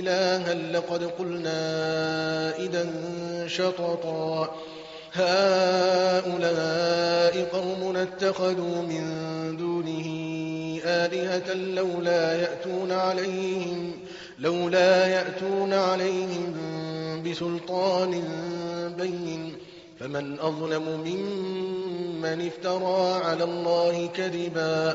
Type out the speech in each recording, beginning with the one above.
إلها لقد قلنا إذا شططا. هؤلاء قوم اتخذوا من دونه آلهة لولا يأتون عليهم لولا يأتون عليهم بسلطان بين. فمن أظلم ممن افترى على الله كذبا.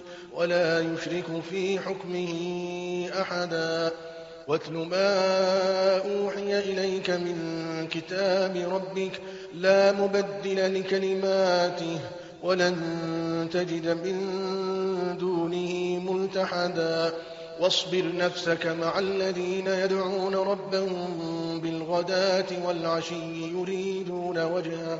ولا يشرك في حكمه أحدا. واتل ما أوحي إليك من كتاب ربك لا مبدل لكلماته ولن تجد من دونه ملتحدا. واصبر نفسك مع الذين يدعون ربهم بالغداة والعشي يريدون وجهه.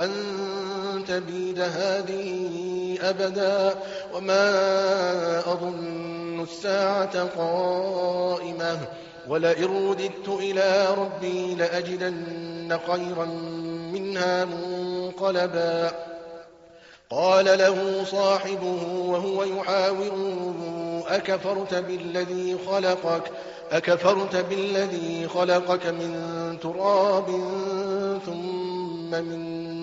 أن تبيد هذه أبدا وما أظن الساعة قائمة ولئن رددت إلى ربي لأجدن خيرا منها منقلبا. قال له صاحبه وهو يحاوره أكفرت بالذي خلقك؟ أكفرت بالذي خلقك من تراب ثم من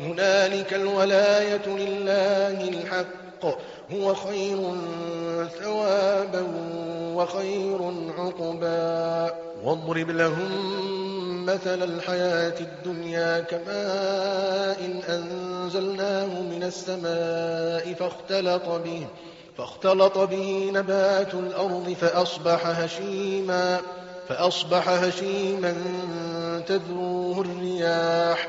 هنالك الولاية لله الحق. هو خير ثوابا وخير عقبا. واضرب لهم مثل الحياة الدنيا كماء أنزلناه من السماء فاختلط به فاختلط به نبات الأرض فأصبح هشيما فأصبح هشيما تذروه الرياح.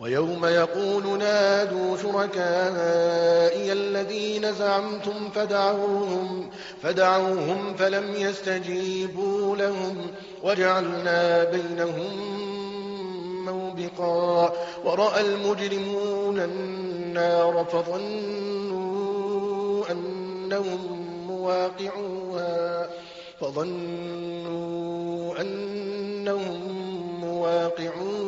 ويوم يقول نادوا شركائي الذين زعمتم فدعوهم, فدعوهم فلم يستجيبوا لهم وجعلنا بينهم موبقا. ورأى المجرمون النار فظنوا أنهم مواقعوها فظنوا أنهم مواقعوها.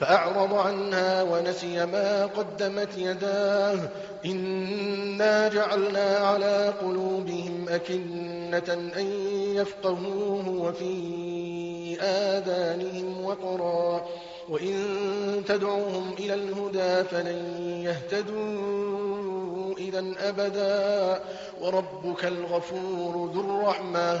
فأعرض عنها ونسي ما قدمت يداه. إنا جعلنا على قلوبهم أكنة أن يفقهوه وفي آذانهم وقرا. وإن تدعوهم إلى الهدى فلن يهتدوا إذا أبدا. وربك الغفور ذو الرحمة.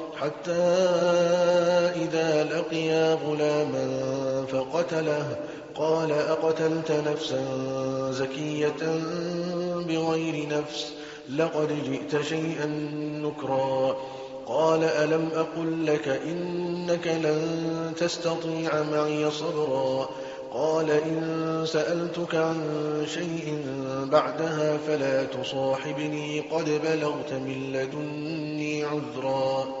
حتى إذا لقيا غلاما فقتله قال أقتلت نفسا زكية بغير نفس لقد جئت شيئا نكرا. قال ألم أقل لك إنك لن تستطيع معي صبرا؟ قال إن سألتك عن شيء بعدها فلا تصاحبني قد بلغت من لدني عذرا.